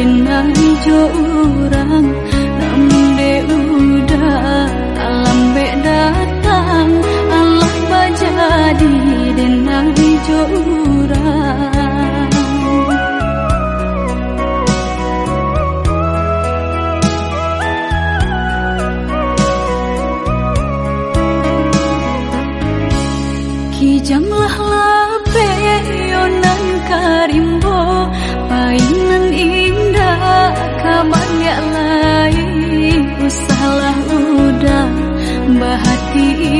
dendang hijau orang Namde udah alam datang Allah bajadi dendang hijau orang Kijamlah lape yonan karimbo pain kamarnya lain Usahlah udah bahati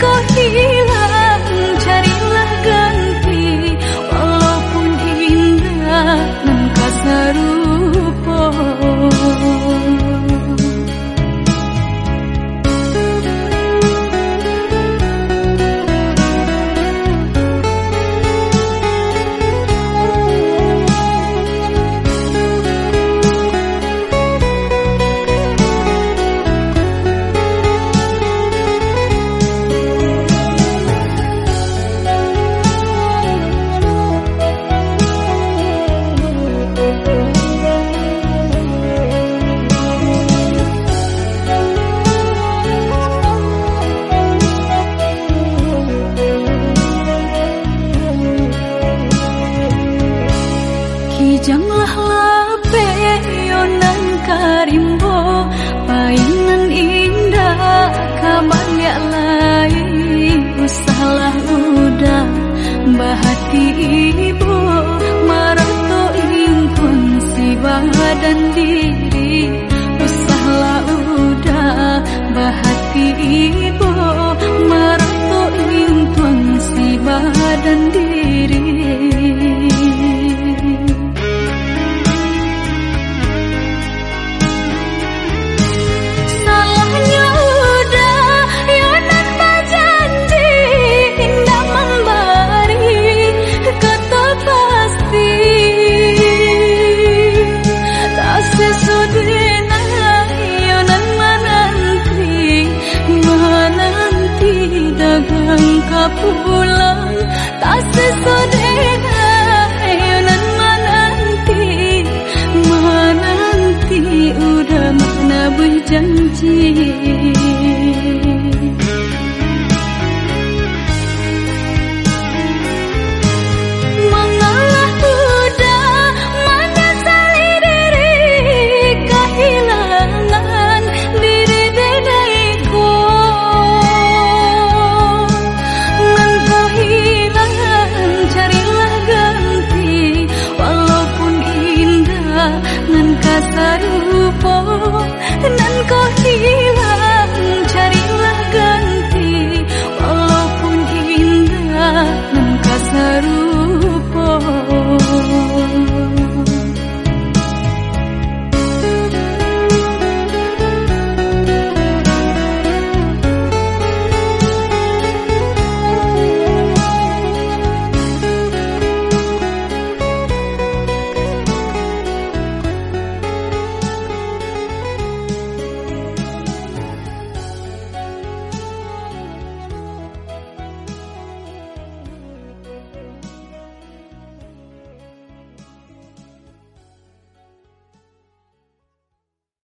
Có karim dagang kapulang Tak sesudahnya Yonan menanti Menanti udah mana berjanji